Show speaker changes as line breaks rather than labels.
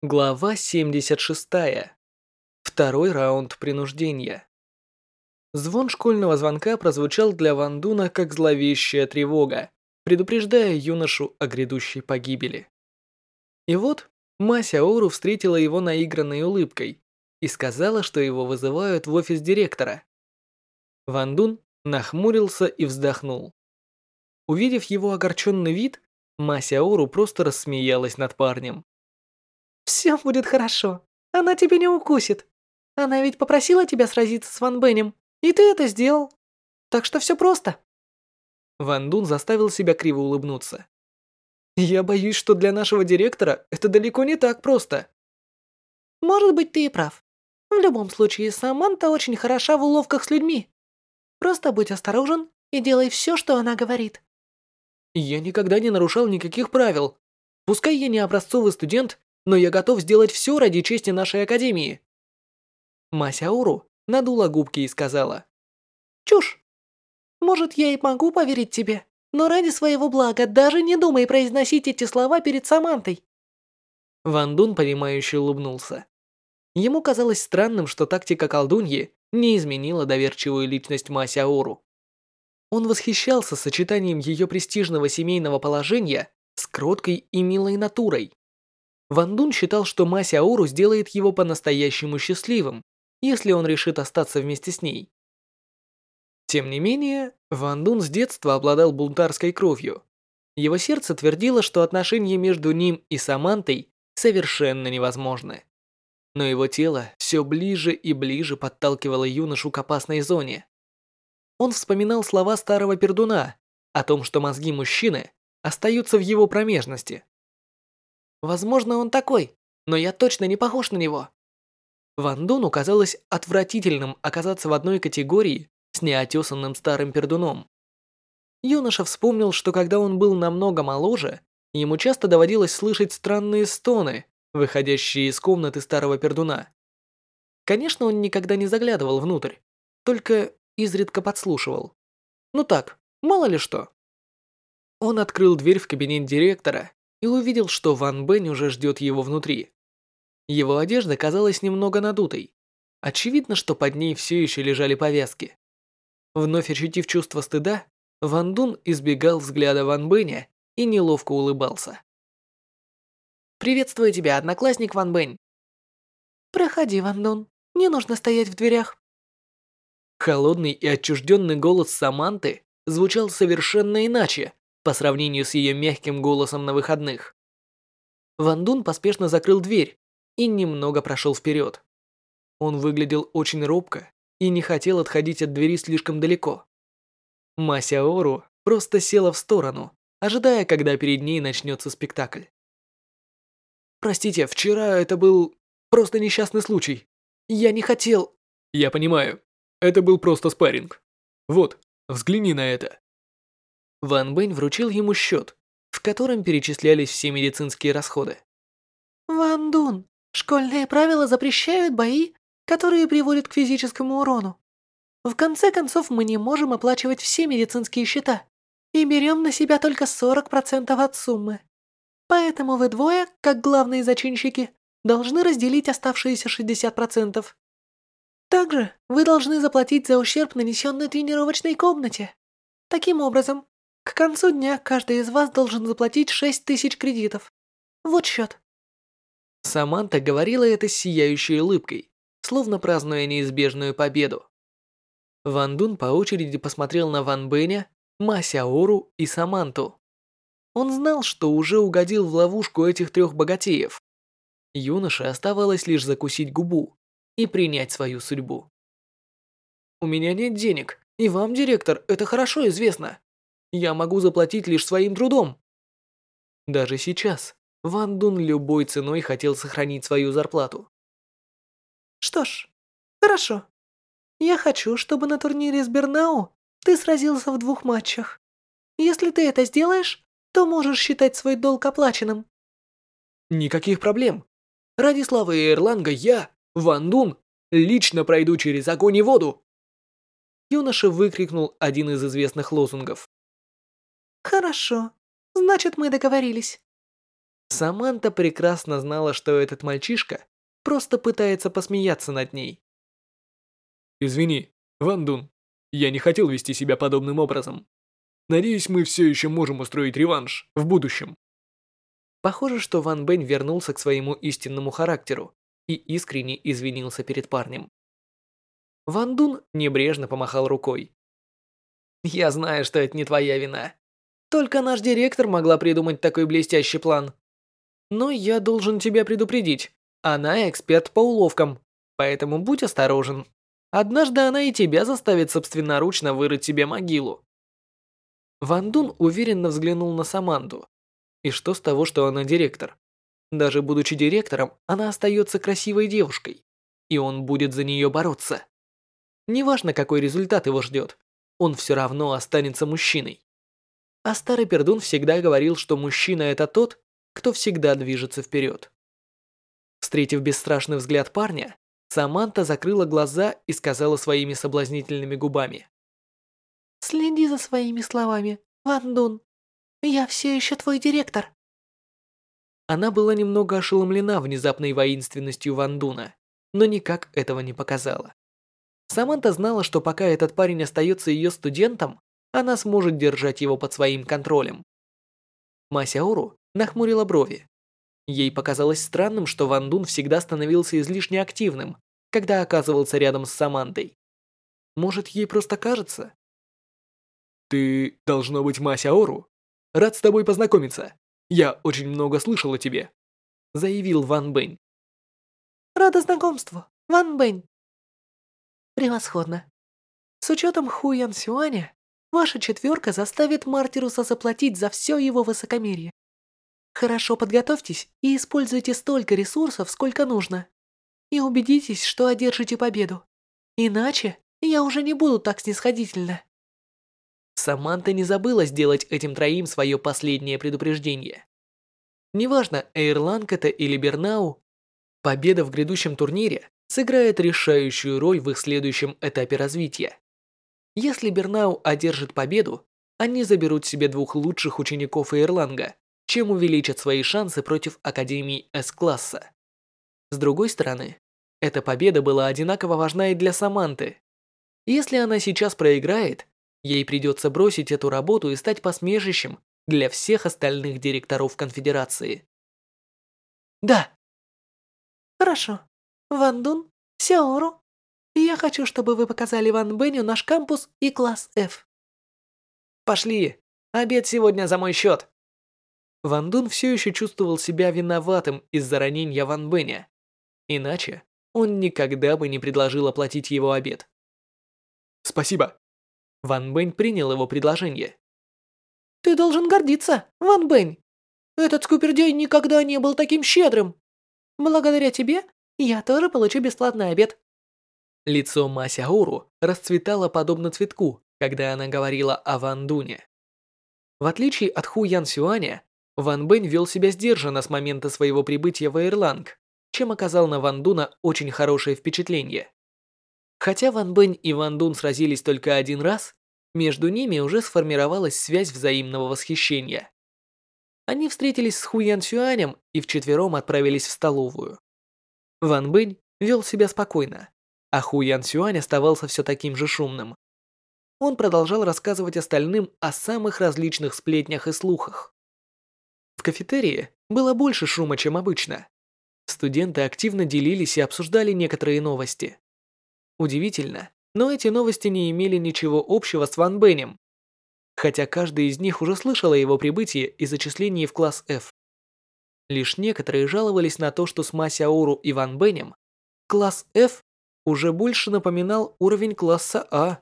Глава 76. Второй раунд принуждения. Звон школьного звонка прозвучал для Ван Дуна как зловещая тревога, предупреждая юношу о грядущей погибели. И вот Мася Ору встретила его наигранной улыбкой и сказала, что его вызывают в офис директора. Ван Дун нахмурился и вздохнул. Увидев его огорченный вид, Мася Ору просто рассмеялась над парнем.
Все будет хорошо. Она тебя не укусит. Она ведь попросила тебя сразиться с Ван Бенем, и ты это сделал. Так что все просто.
Ван Дун заставил себя криво улыбнуться. Я боюсь, что для нашего директора это далеко не так просто.
Может быть, ты и прав. В любом случае, Саманта очень хороша в уловках с людьми. Просто будь осторожен и делай все, что она говорит.
Я никогда не нарушал никаких правил. Пускай я не образцовый студент, но я готов сделать все ради чести нашей академии». Масяуру надула губки и сказала.
«Чушь! Может, я и могу поверить тебе, но ради своего блага даже не думай произносить эти слова перед Самантой».
Ван Дун, понимающе улыбнулся. Ему казалось странным, что тактика колдуньи не изменила доверчивую личность Масяору. Он восхищался сочетанием ее престижного семейного положения с кроткой и милой натурой. Ван Дун считал, что Мася Ауру сделает его по-настоящему счастливым, если он решит остаться вместе с ней. Тем не менее, Ван Дун с детства обладал бунтарской кровью. Его сердце твердило, что отношения между ним и Самантой совершенно невозможны. Но его тело все ближе и ближе подталкивало юношу к опасной зоне. Он вспоминал слова старого пердуна о том, что мозги мужчины остаются в его промежности. Возможно, он такой, но я точно не похож на него. Ван Дуну казалось отвратительным оказаться в одной категории с неотесанным старым пердуном. Юноша вспомнил, что когда он был намного моложе, ему часто доводилось слышать странные стоны, выходящие из комнаты старого пердуна. Конечно, он никогда не заглядывал внутрь, только изредка подслушивал. Ну так, мало ли что. Он открыл дверь в кабинет директора и увидел, что Ван Бэнь уже ждет его внутри. Его одежда казалась немного надутой. Очевидно, что под ней все еще лежали повязки. Вновь ощутив чувство стыда, Ван Дун избегал взгляда Ван Бэня и неловко улыбался. «Приветствую тебя, одноклассник Ван Бэнь!»
«Проходи, Ван Дун, не нужно стоять в дверях».
Холодный и отчужденный голос Саманты звучал совершенно иначе, по сравнению с ее мягким голосом на выходных. Ван Дун поспешно закрыл дверь и немного прошел вперед. Он выглядел очень робко и не хотел отходить от двери слишком далеко. Мася Ору просто села в сторону, ожидая, когда перед ней начнется спектакль. «Простите, вчера это был просто несчастный случай. Я не хотел...» «Я понимаю. Это был просто спарринг. Вот, взгляни на это». Ван Бэнь вручил ему счет, в котором перечислялись все медицинские расходы.
«Ван Дун, школьные правила запрещают бои, которые приводят к физическому урону. В конце концов, мы не можем оплачивать все медицинские счета и берем на себя только 40% от суммы. Поэтому вы двое, как главные зачинщики, должны разделить оставшиеся 60%. Также вы должны заплатить за ущерб, нанесенный тренировочной комнате. Таким образом, к концу дня каждый из вас должен заплатить 6 тысяч кредитов. Вот счет.
Саманта говорила это с сияющей улыбкой, словно празднуя неизбежную победу. Ван Дун по очереди посмотрел на Ван Бэня, Ма Сяору и Саманту. Он знал, что уже угодил в ловушку этих трех богатеев. Юноше оставалось лишь закусить губу и принять свою судьбу. «У меня нет денег, и вам, директор, это хорошо известно. Я могу заплатить лишь своим трудом. Даже сейчас Ван Дун любой ценой хотел сохранить свою зарплату.
Что ж, хорошо. Я хочу, чтобы на турнире с Бернау ты сразился в двух матчах. Если ты это сделаешь, то можешь считать свой долг оплаченным.
Никаких проблем. Ради славы Эрланга я, Ван Дун, лично пройду через огонь и воду. Юноша выкрикнул один из известных лозунгов.
Хорошо. Значит, мы договорились.
Саманта прекрасно знала, что этот мальчишка просто пытается посмеяться над ней.
«Извини, Ван Дун, я не хотел вести себя подобным образом. Надеюсь, мы все еще можем устроить реванш в будущем».
Похоже, что Ван Бэнь вернулся к своему истинному характеру и искренне извинился перед парнем. Ван Дун небрежно помахал рукой. «Я знаю, что это не твоя вина. Только наш директор могла придумать такой блестящий план. Но я должен тебя предупредить. Она эксперт по уловкам, поэтому будь осторожен. Однажды она и тебя заставит собственноручно вырыть себе могилу». Ван Дун уверенно взглянул на Саманду. И что с того, что она директор? Даже будучи директором, она остается красивой девушкой, и он будет за нее бороться. Неважно, какой результат его ждет, он все равно останется мужчиной. А старый пердун всегда говорил, что мужчина это тот, кто всегда движется вперед. Встретив бесстрашный взгляд парня, Саманта закрыла глаза и сказала своими соблазнительными губами.
«Следи за своими словами, Ван Дун. Я все еще твой директор».
Она была немного ошеломлена внезапной воинственностью Ван Дуна, но никак этого не показала. Саманта знала, что пока этот парень остается ее студентом, она сможет держать его под своим контролем. Масяору нахмурила брови. Ей показалось странным, что Ван Дун всегда становился излишне активным, когда оказывался рядом с Самантой. Может, ей просто кажется?
«Ты, должно быть, Масяору? Рад с тобой познакомиться. Я очень много слышал о тебе», заявил Ван Бэнь.
«Рада знакомству, Ван Бэнь», Превосходно. С учетом Хуян Сюаня, ваша четверка заставит Мартируса заплатить за все его высокомерие. Хорошо подготовьтесь и используйте столько ресурсов, сколько нужно. И убедитесь, что одержите победу. Иначе я уже не буду так снисходительна.
Саманта не забыла сделать этим троим свое последнее предупреждение. Неважно, Эйрланг это или Бернау, победа в грядущем турнире сыграет решающую роль в их следующем этапе развития. Если Бернау одержит победу, они заберут себе двух лучших учеников Ирланга, чем увеличат свои шансы против Академии С-класса. С другой стороны, эта победа была одинаково важна и для Саманты. Если она сейчас проиграет, ей придется бросить эту работу и стать посмешищем для всех остальных директоров конфедерации.
Да. Хорошо. Ван Дун, Сяору, я хочу, чтобы вы показали Ван Беню наш кампус и класс F.
Пошли, обед сегодня за мой счет. Ван Дун все еще чувствовал себя виноватым из-за ранения Ван Беня. Иначе он никогда бы не предложил оплатить его обед.
Спасибо.
Ван Бэнь принял его предложение.
Ты должен гордиться, Ван Бэнь. Этот скупердей никогда не был таким щедрым. Благодаря тебе я тоже получу бесплатный обед».
Лицо Масяуру расцветало подобно цветку, когда она говорила о Ван Дуне. В отличие от Ху Ян Сюаня, Ван Бэнь вел себя сдержанно с момента своего прибытия в Эйрланг, чем оказал на Ван Дуна очень хорошее впечатление. Хотя Ван Бэнь и Ван Дун сразились только один раз, между ними уже сформировалась связь взаимного восхищения. Они встретились с Ху Ян Сюанем и вчетвером отправились в столовую. Ван Бэнь вел себя спокойно, а Ху Ян Сюань оставался все таким же шумным. Он продолжал рассказывать остальным о самых различных сплетнях и слухах. В кафетерии было больше шума, чем обычно. Студенты активно делились и обсуждали некоторые новости. Удивительно, но эти новости не имели ничего общего с Ван Бэнем, хотя каждый из них уже слышал о его прибытии и зачислении в класс F. Лишь некоторые жаловались на то, что с Масяору и Ван Бенем класс F уже больше напоминал уровень класса А.